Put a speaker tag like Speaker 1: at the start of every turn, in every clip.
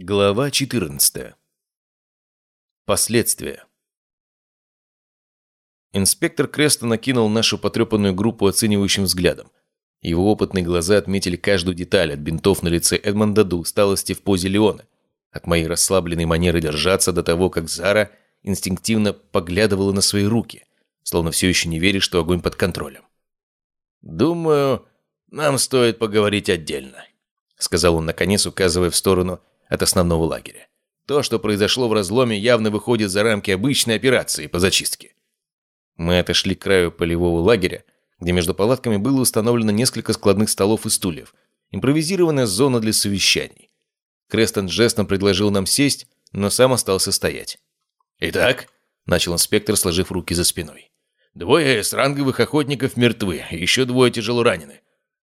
Speaker 1: Глава 14. Последствия. Инспектор Креста накинул нашу потрепанную группу оценивающим взглядом. Его опытные глаза отметили каждую деталь от бинтов на лице Эдмонда до усталости в позе Леона, от моей расслабленной манеры держаться до того, как Зара инстинктивно поглядывала на свои руки, словно все еще не верит, что огонь под контролем. «Думаю, нам стоит поговорить отдельно», — сказал он наконец, указывая в сторону от основного лагеря. То, что произошло в разломе, явно выходит за рамки обычной операции по зачистке. Мы отошли к краю полевого лагеря, где между палатками было установлено несколько складных столов и стульев, импровизированная зона для совещаний. Крестон жестом предложил нам сесть, но сам остался стоять. «Итак», — начал инспектор, сложив руки за спиной, «двое с ранговых охотников мертвы, еще двое тяжело ранены.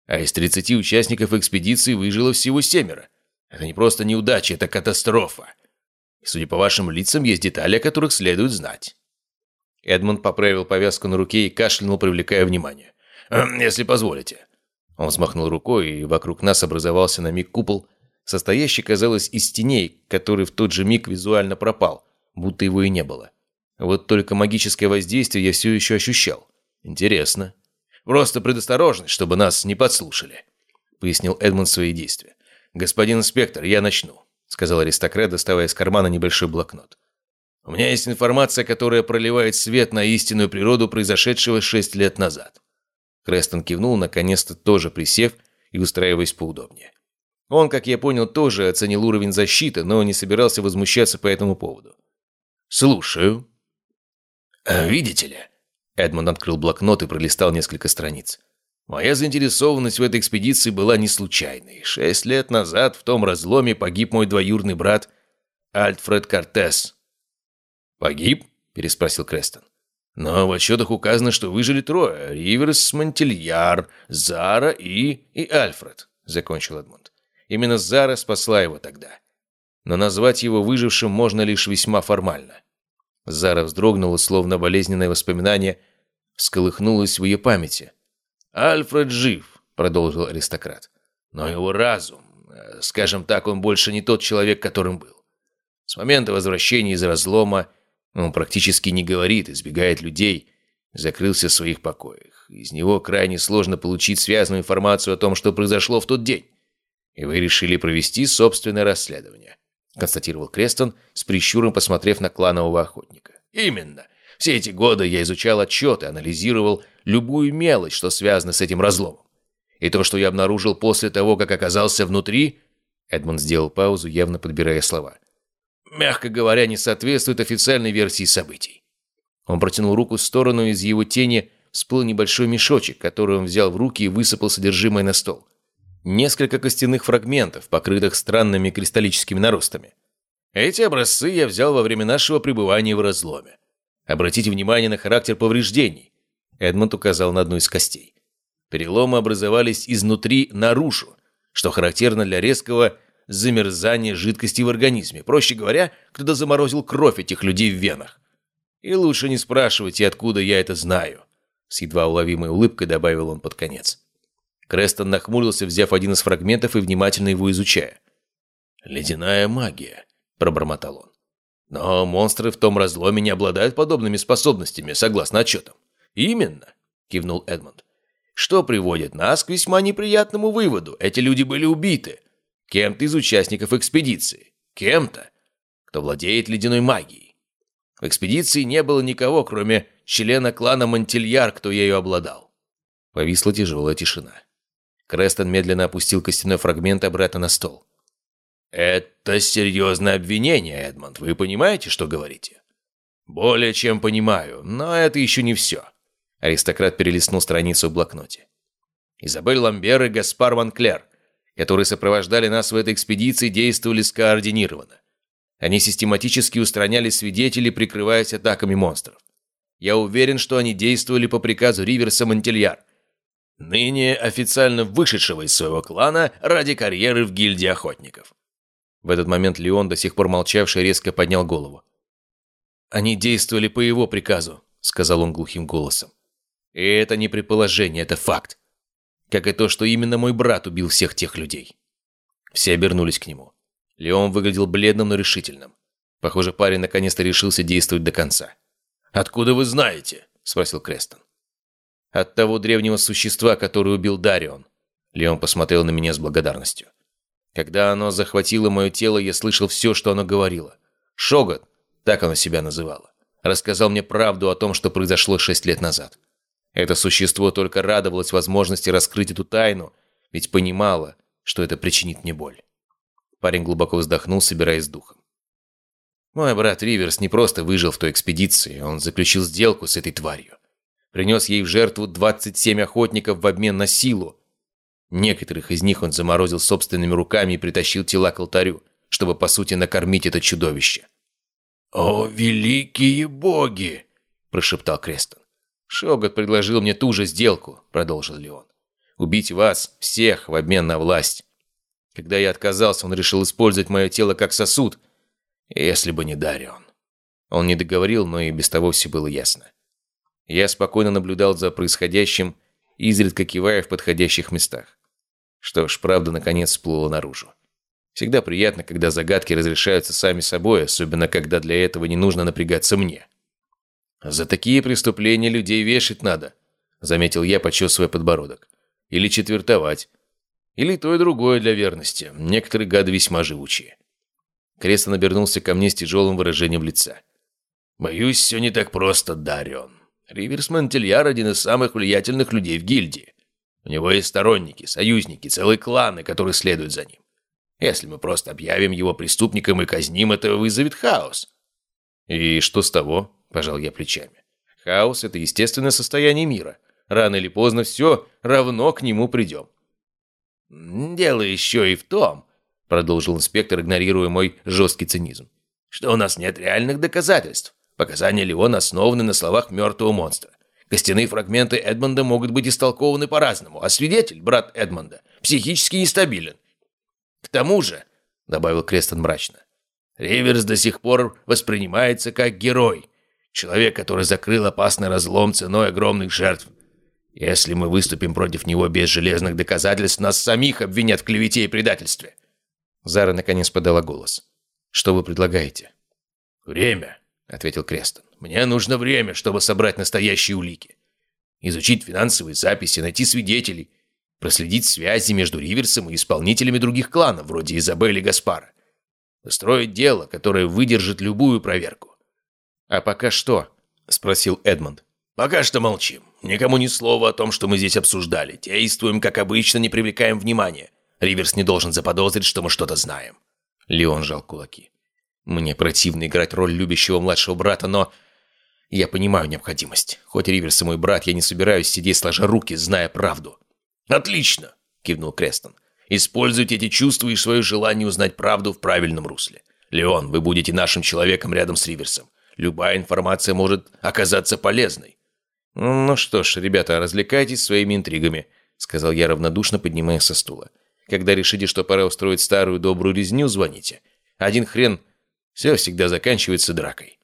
Speaker 1: А из 30 участников экспедиции выжило всего семеро. Это не просто неудача, это катастрофа. И, судя по вашим лицам, есть детали, о которых следует знать». Эдмунд поправил повязку на руке и кашлянул, привлекая внимание. «Эм, «Если позволите». Он взмахнул рукой, и вокруг нас образовался на миг купол, состоящий, казалось, из теней, который в тот же миг визуально пропал, будто его и не было. Вот только магическое воздействие я все еще ощущал. Интересно. Просто предосторожность, чтобы нас не подслушали», — пояснил Эдмунд свои действия. «Господин инспектор, я начну», — сказал аристократ, доставая из кармана небольшой блокнот. «У меня есть информация, которая проливает свет на истинную природу произошедшего шесть лет назад». Крестон кивнул, наконец-то тоже присев и устраиваясь поудобнее. Он, как я понял, тоже оценил уровень защиты, но не собирался возмущаться по этому поводу. «Слушаю». «Э, «Видите ли?» Эдмонд открыл блокнот и пролистал несколько страниц. Моя заинтересованность в этой экспедиции была не случайной. Шесть лет назад в том разломе погиб мой двоюродный брат Альфред Кортес. «Погиб?» – переспросил Крестон. «Но в отчетах указано, что выжили трое – Риверс, Монтельяр, Зара и... и Альфред», – закончил Эдмунд. «Именно Зара спасла его тогда. Но назвать его выжившим можно лишь весьма формально». Зара вздрогнула, словно болезненное воспоминание всколыхнулось в ее памяти – «Альфред жив», — продолжил аристократ. «Но его разум, э, скажем так, он больше не тот человек, которым был. С момента возвращения из разлома он практически не говорит, избегает людей, закрылся в своих покоях. Из него крайне сложно получить связанную информацию о том, что произошло в тот день. И вы решили провести собственное расследование», — констатировал Крестон, с прищуром посмотрев на кланового охотника. «Именно. Все эти годы я изучал отчеты, анализировал любую мелочь, что связана с этим разломом. И то, что я обнаружил после того, как оказался внутри... Эдмунд сделал паузу, явно подбирая слова. Мягко говоря, не соответствует официальной версии событий. Он протянул руку в сторону, из его тени всплыл небольшой мешочек, который он взял в руки и высыпал содержимое на стол. Несколько костяных фрагментов, покрытых странными кристаллическими наростами. Эти образцы я взял во время нашего пребывания в разломе. Обратите внимание на характер повреждений. Эдмонд указал на одну из костей. Переломы образовались изнутри наружу, что характерно для резкого замерзания жидкости в организме. Проще говоря, кто-то заморозил кровь этих людей в венах. И лучше не спрашивайте, откуда я это знаю. С едва уловимой улыбкой добавил он под конец. Крестон нахмурился, взяв один из фрагментов и внимательно его изучая. «Ледяная магия», — пробормотал он. Но монстры в том разломе не обладают подобными способностями, согласно отчетам. Именно, кивнул Эдмонд. Что приводит нас к весьма неприятному выводу. Эти люди были убиты. Кем-то из участников экспедиции. Кем-то, кто владеет ледяной магией. В экспедиции не было никого, кроме члена клана Монтильяр, кто ею обладал. Повисла тяжелая тишина. Крестон медленно опустил костяной фрагмент обратно на стол. «Это серьезное обвинение, Эдмонд. Вы понимаете, что говорите?» «Более чем понимаю, но это еще не все». Аристократ перелистнул страницу в блокноте. Изабель Ламбер и Гаспар Ванклер, которые сопровождали нас в этой экспедиции, действовали скоординированно. Они систематически устраняли свидетелей, прикрываясь атаками монстров. Я уверен, что они действовали по приказу Риверса Монтельяр, ныне официально вышедшего из своего клана ради карьеры в гильдии охотников. В этот момент Леон, до сих пор молчавший, резко поднял голову. «Они действовали по его приказу», — сказал он глухим голосом. «И это не предположение, это факт. Как и то, что именно мой брат убил всех тех людей». Все обернулись к нему. Леон выглядел бледным, но решительным. Похоже, парень наконец-то решился действовать до конца. «Откуда вы знаете?» – спросил Крестон. «От того древнего существа, который убил Дарион». Леон посмотрел на меня с благодарностью. Когда оно захватило мое тело, я слышал все, что оно говорило. Шогот, так оно себя называло, рассказал мне правду о том, что произошло шесть лет назад. Это существо только радовалось возможности раскрыть эту тайну, ведь понимало, что это причинит мне боль. Парень глубоко вздохнул, собираясь с духом. Мой брат Риверс не просто выжил в той экспедиции, он заключил сделку с этой тварью. Принес ей в жертву 27 охотников в обмен на силу. Некоторых из них он заморозил собственными руками и притащил тела к алтарю, чтобы, по сути, накормить это чудовище.
Speaker 2: «О, великие боги!» – прошептал Крестон.
Speaker 1: «Шогот предложил мне ту же сделку», – продолжил Леон. «Убить вас, всех, в обмен на власть. Когда я отказался, он решил использовать мое тело как сосуд, если бы не Дарион». Он не договорил, но и без того все было ясно. Я спокойно наблюдал за происходящим, изредка кивая в подходящих местах. Что ж, правда наконец всплыла наружу. Всегда приятно, когда загадки разрешаются сами собой, особенно когда для этого не нужно напрягаться мне. «За такие преступления людей вешать надо», — заметил я, почесывая подбородок. «Или четвертовать. Или то и другое для верности. Некоторые гады весьма живучие». Крестон обернулся ко мне с тяжелым выражением лица.
Speaker 2: «Боюсь, все не так просто, Дарион. Риверс Монтельяр один из самых влиятельных людей в гильдии. У него есть сторонники, союзники, целые кланы, которые следуют за ним. Если мы просто объявим его преступником и казним, это вызовет хаос».
Speaker 1: «И что с того?» Пожал я плечами. Хаос – это естественное состояние мира. Рано или поздно все равно к нему придем.
Speaker 2: «Дело еще и в том», – продолжил инспектор, игнорируя мой жесткий цинизм, «что у нас нет реальных доказательств. Показания Леона основаны на словах мертвого монстра. Костяные фрагменты Эдмонда могут быть истолкованы по-разному, а свидетель, брат Эдмонда, психически нестабилен. К тому же, — добавил Крестон мрачно, — Риверс до сих пор воспринимается как герой, Человек, который закрыл опасный разлом ценой огромных жертв. Если мы выступим против него без железных доказательств, нас самих обвинят в клевете и предательстве».
Speaker 1: Зара наконец подала голос. «Что вы предлагаете?»
Speaker 2: «Время», — ответил Крестон. «Мне нужно время, чтобы собрать настоящие улики. Изучить финансовые записи, найти свидетелей, проследить связи между Риверсом и исполнителями других кланов, вроде Изабелли и Гаспара. Устроить дело, которое выдержит любую проверку.
Speaker 1: «А пока что?» – спросил Эдмонд.
Speaker 2: «Пока что молчим. Никому ни слова о том, что мы здесь обсуждали. Действуем, как обычно, не привлекаем внимания. Риверс не должен заподозрить, что мы что-то знаем».
Speaker 1: Леон жал кулаки. «Мне противно играть роль любящего младшего брата, но...» «Я понимаю необходимость. Хоть Риверс и мой брат, я не собираюсь сидеть сложа руки, зная правду».
Speaker 2: «Отлично!» – кивнул Крестон. «Используйте эти чувства и свое желание узнать правду в правильном русле. Леон, вы будете нашим человеком рядом с Риверсом. Любая информация может оказаться полезной.
Speaker 1: «Ну что ж, ребята, развлекайтесь своими интригами», — сказал я равнодушно, поднимаясь со стула. «Когда решите, что пора устроить старую добрую резню, звоните. Один хрен, все всегда заканчивается дракой».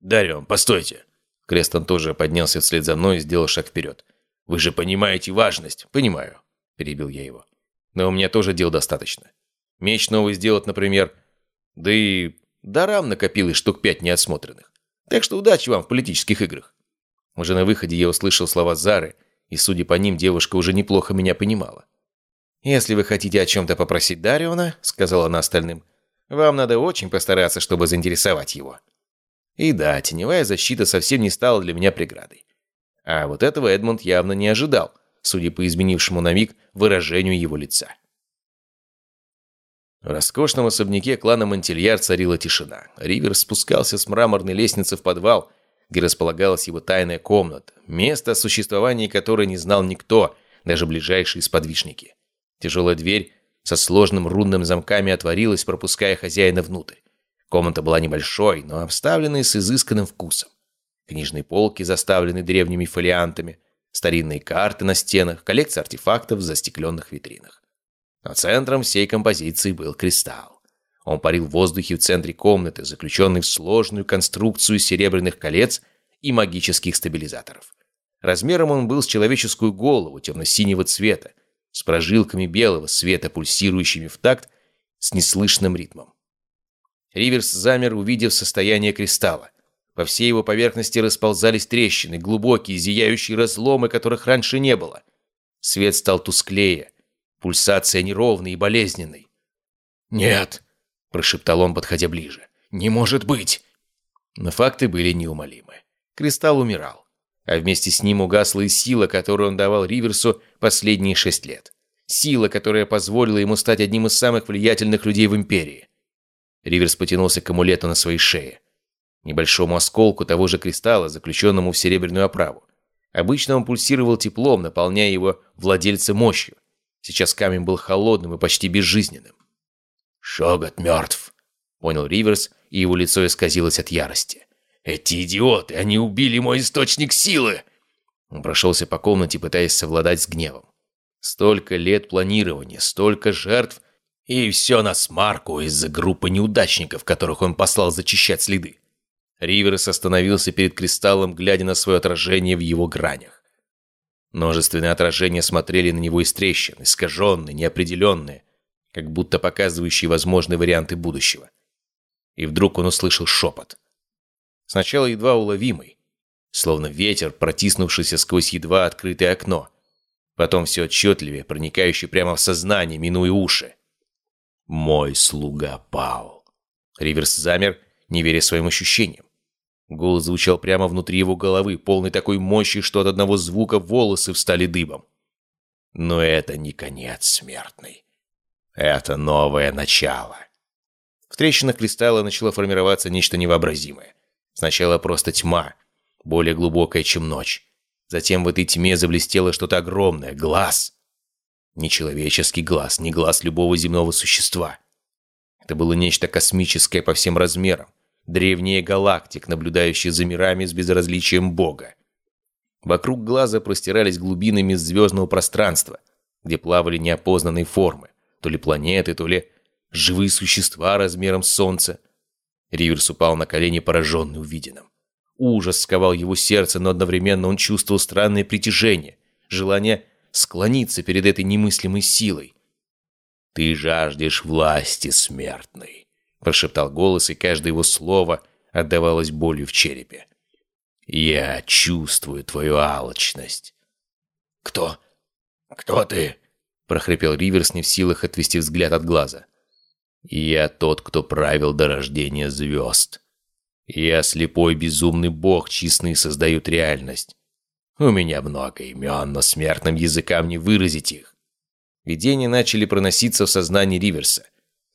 Speaker 2: «Дарион, постойте!»
Speaker 1: Крестон тоже поднялся вслед за мной и сделал шаг вперед.
Speaker 2: «Вы же понимаете важность?»
Speaker 1: «Понимаю», — перебил я его. «Но у меня тоже дел достаточно. Меч новый сделать, например. Да и Дарам накопилось штук пять неотсмотренных. Так что удачи вам в политических играх. Уже на выходе я услышал слова Зары, и, судя по ним, девушка уже неплохо меня понимала. «Если вы хотите о чем-то попросить Дариона», — сказала она остальным, «вам надо очень постараться, чтобы заинтересовать его». И да, теневая защита совсем не стала для меня преградой. А вот этого Эдмунд явно не ожидал, судя по изменившему на миг выражению его лица. В роскошном особняке клана Монтильяр царила тишина. Ривер спускался с мраморной лестницы в подвал, где располагалась его тайная комната, место, о существовании которой не знал никто, даже ближайшие сподвижники. Тяжелая дверь со сложным рунным замками отворилась, пропуская хозяина внутрь. Комната была небольшой, но обставленной с изысканным вкусом. Книжные полки заставлены древними фолиантами, старинные карты на стенах, коллекция артефактов в застекленных витринах. Но центром всей композиции был кристалл. Он парил в воздухе в центре комнаты, заключенный в сложную конструкцию серебряных колец и магических стабилизаторов. Размером он был с человеческую голову темно-синего цвета, с прожилками белого света, пульсирующими в такт с неслышным ритмом. Риверс замер, увидев состояние кристалла. По всей его поверхности расползались трещины, глубокие, зияющие разломы, которых раньше не было. Свет стал тусклее, пульсация неровной и болезненной.
Speaker 2: «Нет!» – прошептал он, подходя ближе. «Не может быть!»
Speaker 1: Но факты были неумолимы. Кристалл умирал, а вместе с ним угасла и сила, которую он давал Риверсу последние шесть лет. Сила, которая позволила ему стать одним из самых влиятельных людей в Империи. Риверс потянулся к амулету на своей шее. Небольшому осколку того же кристалла, заключенному в серебряную оправу. Обычно он пульсировал теплом, наполняя его владельца мощью. Сейчас камень был холодным и почти безжизненным.
Speaker 2: «Шогот мертв», — понял Риверс, и его лицо исказилось от ярости. «Эти идиоты, они убили мой источник силы!»
Speaker 1: Он прошелся по комнате, пытаясь совладать с гневом. Столько лет планирования, столько жертв, и все на смарку из-за группы неудачников, которых он послал зачищать следы. Риверс остановился перед кристаллом, глядя на свое отражение в его гранях. Множественные отражения смотрели на него из трещин, искаженные, неопределенные, как будто показывающие возможные варианты будущего. И вдруг он услышал шепот. Сначала едва уловимый, словно ветер, протиснувшийся сквозь едва открытое окно. Потом все отчетливее, проникающий прямо в сознание, минуя уши. «Мой слуга пал». Риверс замер, не веря своим ощущениям. Голос звучал прямо внутри его головы, полный такой мощи, что от одного звука волосы встали дыбом. Но это не конец смертный. Это новое начало. В трещинах кристалла начало формироваться нечто невообразимое. Сначала просто тьма, более глубокая, чем ночь. Затем в этой тьме заблестело что-то огромное. Глаз. Нечеловеческий глаз, не глаз любого земного существа. Это было нечто космическое по всем размерам. Древние галактик, наблюдающие за мирами с безразличием Бога. Вокруг глаза простирались глубины межзвездного пространства, где плавали неопознанные формы то ли планеты, то ли живые существа размером с Солнце. Риверс упал на колени, пораженный увиденным. Ужас сковал его сердце, но одновременно он чувствовал странное притяжение, желание склониться перед этой немыслимой силой. «Ты жаждешь власти смертной», — прошептал голос, и каждое его слово отдавалось болью в черепе. «Я чувствую твою алчность».
Speaker 2: «Кто? Кто ты?»
Speaker 1: прохрипел Риверс, не в силах отвести взгляд от глаза. «Я тот, кто правил до рождения звезд. Я слепой безумный бог, чьи сны создают реальность. У меня много имен, но смертным языкам не выразить их». Видения начали проноситься в сознании Риверса.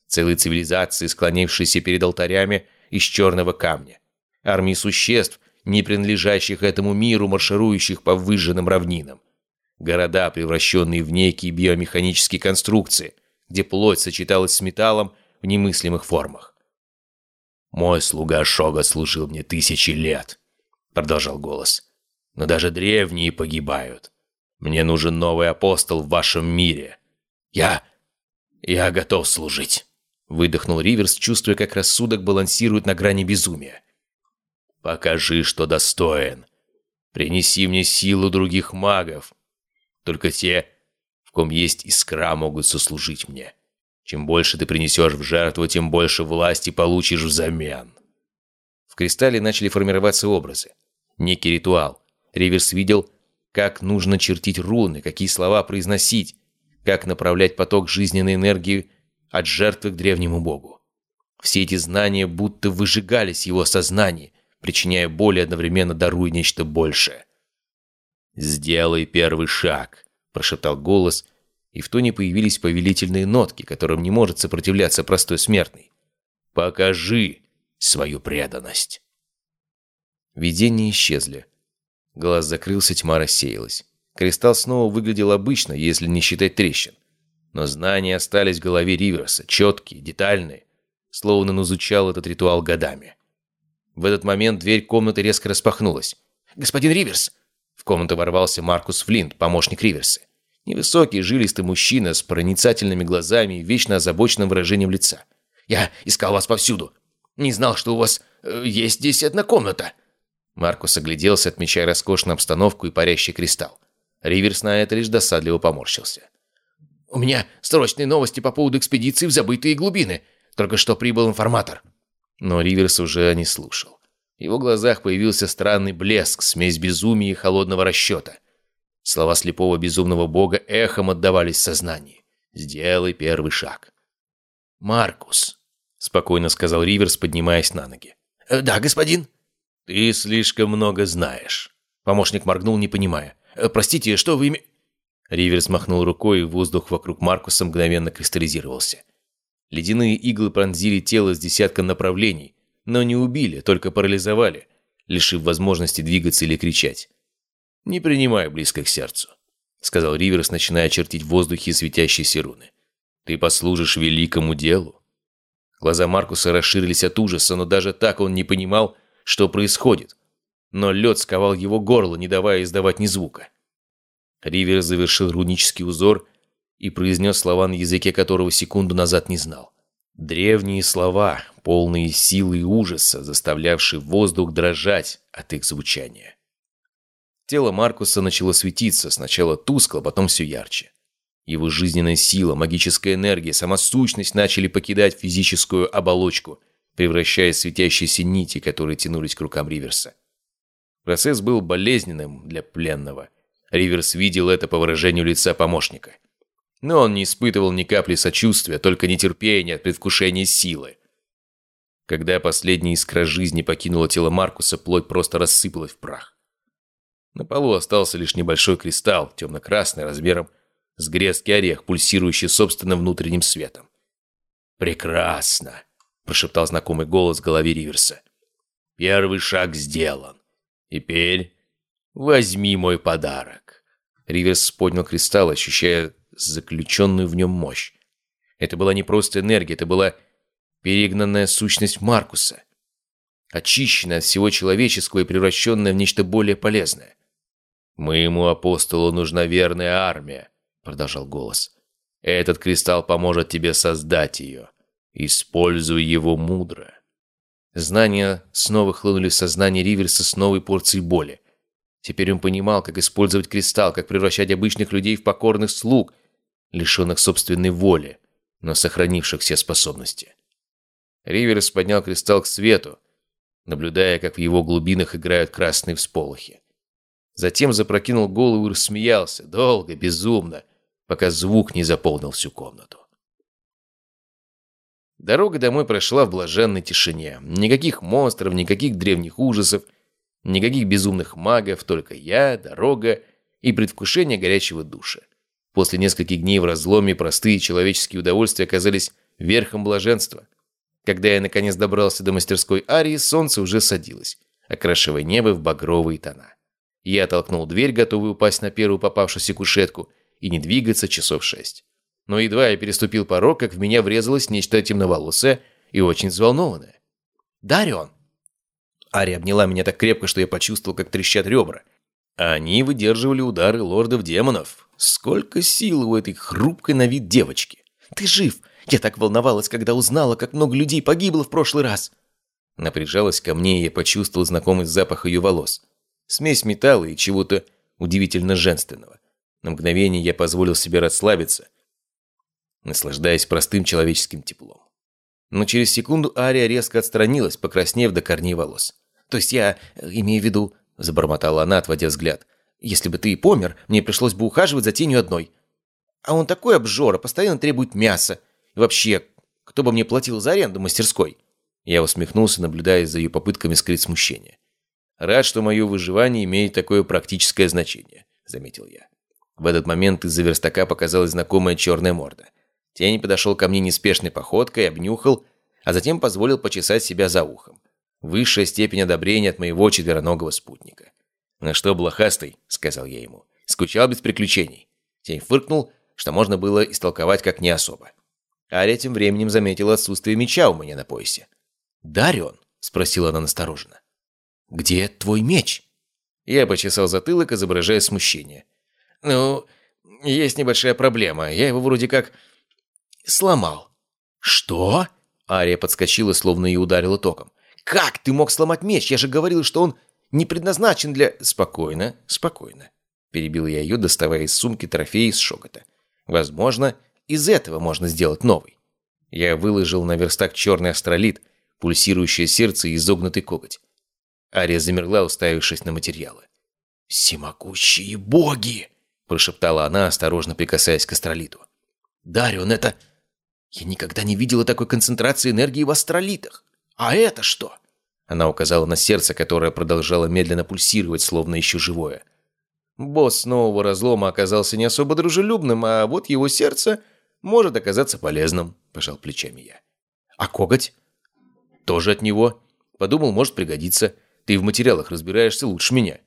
Speaker 1: Целые цивилизации, склонившиеся перед алтарями из черного камня. Армии существ, не принадлежащих этому миру, марширующих по выжженным равнинам. Города, превращенные в некие биомеханические конструкции, где плоть сочеталась с металлом в немыслимых формах. «Мой слуга Шога служил мне тысячи лет», — продолжал голос. «Но даже древние погибают. Мне нужен новый апостол в вашем мире. Я... я готов служить», — выдохнул Риверс, чувствуя, как рассудок балансирует на грани безумия. «Покажи, что достоин. Принеси мне силу других магов, только те, в ком есть искра, могут сослужить мне. Чем больше ты принесешь в жертву, тем больше власти получишь взамен. В кристалле начали формироваться образы. Некий ритуал. Риверс видел, как нужно чертить руны, какие слова произносить, как направлять поток жизненной энергии от жертвы к древнему богу. Все эти знания будто выжигались его сознании, причиняя боль и одновременно даруя нечто большее. «Сделай первый шаг», – прошептал голос, и в тоне появились повелительные нотки, которым не может сопротивляться простой смертный. «Покажи свою преданность». Видения исчезли. Глаз закрылся, тьма рассеялась. Кристалл снова выглядел обычно, если не считать трещин. Но знания остались в голове Риверса, четкие, детальные, словно он изучал этот ритуал годами. В этот момент дверь комнаты резко распахнулась. «Господин Риверс!» В комнату ворвался Маркус Флинт, помощник Риверса. Невысокий, жилистый мужчина с проницательными глазами и вечно озабоченным выражением лица. «Я искал вас повсюду. Не знал, что у вас э, есть здесь одна комната». Маркус огляделся, отмечая роскошную обстановку и парящий кристалл. Риверс на это лишь досадливо поморщился.
Speaker 2: У меня срочные новости по поводу экспедиции в забытые глубины. Только что прибыл информатор».
Speaker 1: Но Риверс уже не слушал. В его глазах появился странный блеск, смесь безумия и холодного расчета. Слова слепого безумного бога эхом отдавались в сознании. «Сделай первый шаг». «Маркус», — спокойно сказал Риверс, поднимаясь на ноги.
Speaker 2: «Э, «Да, господин».
Speaker 1: «Ты слишком много знаешь».
Speaker 2: Помощник моргнул, не понимая. «Э, «Простите, что вы...»
Speaker 1: Риверс махнул рукой, и воздух вокруг Маркуса мгновенно кристаллизировался. Ледяные иглы пронзили тело с десятком направлений, но не убили, только парализовали, лишив возможности двигаться или кричать. «Не принимай близко к сердцу», — сказал Риверс, начиная чертить в воздухе светящиеся руны. «Ты послужишь великому делу». Глаза Маркуса расширились от ужаса, но даже так он не понимал, что происходит. Но лед сковал его горло, не давая издавать ни звука. Ривер завершил рунический узор и произнес слова, на языке которого секунду назад не знал. Древние слова, полные силы и ужаса, заставлявшие воздух дрожать от их звучания. Тело Маркуса начало светиться, сначала тускло, потом все ярче. Его жизненная сила, магическая энергия, сама сущность начали покидать физическую оболочку, превращаясь в светящиеся нити, которые тянулись к рукам Риверса. Процесс был болезненным для пленного. Риверс видел это по выражению лица помощника. Но он не испытывал ни капли сочувствия, только нетерпения от предвкушения силы. Когда последняя искра жизни покинула тело Маркуса, плоть просто рассыпалась в прах. На полу остался лишь небольшой кристалл, темно-красный, размером с грецкий орех, пульсирующий собственным внутренним светом. «Прекрасно!» – прошептал знакомый голос в голове Риверса. «Первый шаг сделан. Теперь возьми мой подарок». Риверс поднял кристалл, ощущая заключенную в нем мощь. Это была не просто энергия, это была перегнанная сущность Маркуса, очищенная от всего человеческого и превращенная в нечто более полезное. «Моему апостолу нужна верная армия», — продолжал голос. «Этот кристалл поможет тебе создать ее. Используй его мудро». Знания снова хлынули в сознание Риверса с новой порцией боли. Теперь он понимал, как использовать кристалл, как превращать обычных людей в покорных слуг — лишенных собственной воли, но сохранивших все способности. Риверс поднял кристалл к свету, наблюдая, как в его глубинах играют красные всполохи. Затем запрокинул голову и рассмеялся, долго, безумно, пока звук не заполнил всю комнату. Дорога домой прошла в блаженной тишине. Никаких монстров, никаких древних ужасов, никаких безумных магов, только я, дорога и предвкушение горячего душа. После нескольких дней в разломе простые человеческие удовольствия оказались верхом блаженства. Когда я наконец добрался до мастерской Арии, солнце уже садилось, окрашивая небо в багровые тона. Я толкнул дверь, готовый упасть на первую попавшуюся кушетку, и не двигаться часов шесть. Но едва я переступил порог, как в меня врезалось нечто темноволосое и очень взволнованное. «Дарион!» Ария обняла меня так крепко, что я почувствовал, как трещат ребра. Они выдерживали удары лордов-демонов, Сколько силы у этой хрупкой на вид девочки. Ты жив! Я так волновалась, когда узнала, как много людей погибло в прошлый раз. Она ко мне, и я почувствовал знакомый запах ее волос. Смесь металла и чего-то удивительно женственного. На мгновение я позволил себе расслабиться, наслаждаясь простым человеческим теплом. Но через секунду Ария резко отстранилась, покраснев до корней волос. «То есть я имею в виду...» – забормотала она, отводя взгляд. Если бы ты и помер, мне пришлось бы ухаживать за тенью одной. А он такой обжора, постоянно требует мяса. И вообще, кто бы мне платил за аренду мастерской?» Я усмехнулся, наблюдая за ее попытками скрыть смущение. «Рад, что мое выживание имеет такое практическое значение», — заметил я. В этот момент из-за верстака показалась знакомая черная морда. Тень подошел ко мне неспешной походкой, обнюхал, а затем позволил почесать себя за ухом. Высшая степень одобрения от моего четвероногого спутника. «Ну что, блохастый?» — сказал я ему. «Скучал без приключений». Тень фыркнул, что можно было истолковать как не особо. Ария тем временем заметила отсутствие меча у меня на поясе. «Дарион?» — спросила она настороженно. «Где твой меч?» Я почесал затылок, изображая смущение. «Ну, есть небольшая проблема. Я его вроде как сломал». «Что?» Ария подскочила, словно ее ударила током. «Как ты мог сломать меч? Я же говорил, что он не предназначен для...» «Спокойно, спокойно», — перебил я ее, доставая из сумки трофей из шокота. Возможно, из этого можно сделать новый. Я выложил на верстак черный астролит, пульсирующее сердце и изогнутый коготь. Ария замерла, уставившись на материалы. «Всемогущие боги!» – прошептала она, осторожно прикасаясь к астролиту. «Дарион, это... Я никогда не видела такой концентрации энергии в астролитах. А это что?» Она указала на сердце, которое продолжало медленно пульсировать, словно еще живое. Босс нового разлома оказался не особо дружелюбным, а вот его сердце может оказаться полезным, пожал плечами я. А коготь? Тоже от него. Подумал, может пригодиться. Ты в материалах разбираешься лучше меня.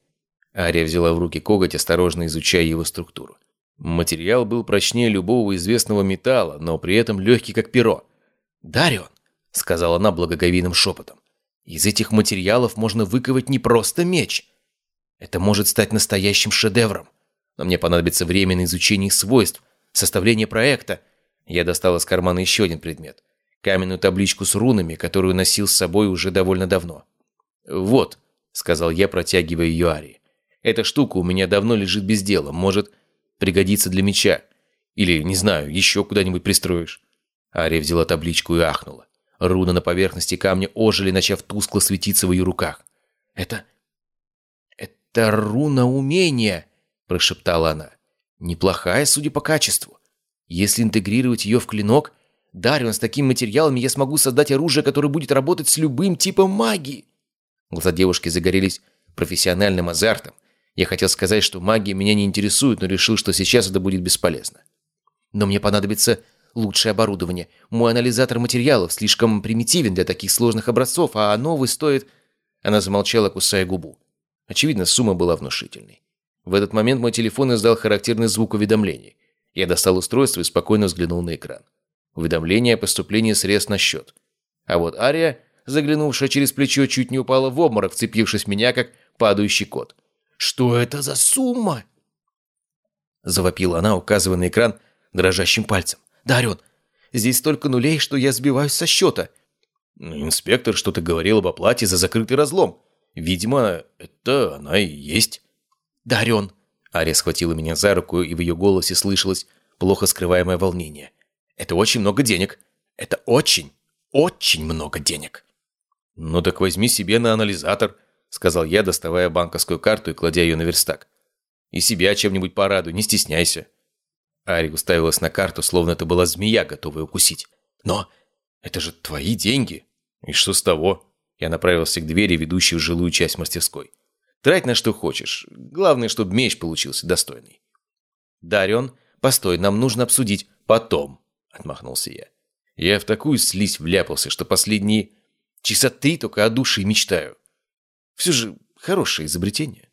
Speaker 1: Ария взяла в руки коготь, осторожно изучая его структуру. Материал был прочнее любого известного металла, но при этом легкий, как перо. «Дарион», — сказала она благоговейным шепотом, — «из этих материалов можно выковать не просто меч. Это может стать настоящим шедевром. Но мне понадобится время на изучение свойств, составление проекта». Я достал из кармана еще один предмет. Каменную табличку с рунами, которую носил с собой уже довольно давно. «Вот», — сказал я, протягивая ее Арии. «Эта штука у меня давно лежит без дела. Может, пригодится для меча. Или, не знаю, еще куда-нибудь пристроишь». Ария взяла табличку и ахнула. Руны на поверхности камня ожили, начав тускло светиться в ее руках. «Это... это руна умения!» – прошептала она. «Неплохая, судя по качеству. Если интегрировать ее в клинок, Дарион, с такими материалами я смогу создать оружие, которое будет работать с любым типом магии». Глаза девушки загорелись профессиональным азартом. Я хотел сказать, что магия меня не интересует, но решил, что сейчас это будет бесполезно. Но мне понадобится лучшее оборудование. Мой анализатор материалов слишком примитивен для таких сложных образцов, а новый стоит... Она замолчала, кусая губу. Очевидно, сумма была внушительной. В этот момент мой телефон издал характерный звук уведомлений. Я достал устройство и спокойно взглянул на экран. Уведомление о поступлении средств на счет. А вот Ария заглянувшая через плечо, чуть не упала в обморок, вцепившись в меня, как падающий кот. «Что это за сумма?» Завопила она, указывая на экран дрожащим пальцем. «Дарен, здесь столько нулей, что я сбиваюсь со счета». «Ну, «Инспектор что-то говорил об оплате за закрытый разлом. Видимо, это она и есть». «Дарен!» Ария схватила меня за руку, и в ее голосе слышалось плохо скрываемое волнение. «Это очень много денег. Это очень, очень много денег». «Ну так возьми себе на анализатор», — сказал я, доставая банковскую карту и кладя ее на верстак. «И себя чем-нибудь порадуй, не стесняйся». Ари уставилась на карту, словно это была змея, готовая укусить. «Но это же твои деньги!» «И что с того?» Я направился к двери, ведущей в жилую часть мастерской. «Трать на что хочешь. Главное, чтобы меч получился достойный». «Дарион, постой, нам нужно обсудить потом», — отмахнулся я. Я в такую слизь вляпался, что последние Часа три только о душе мечтаю. Все же хорошее изобретение.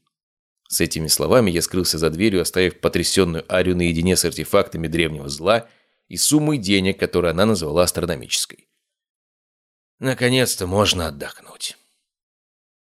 Speaker 1: С этими словами я скрылся за дверью, оставив потрясенную Арию наедине с артефактами древнего зла и суммой денег, которую она назвала астрономической. Наконец-то можно отдохнуть.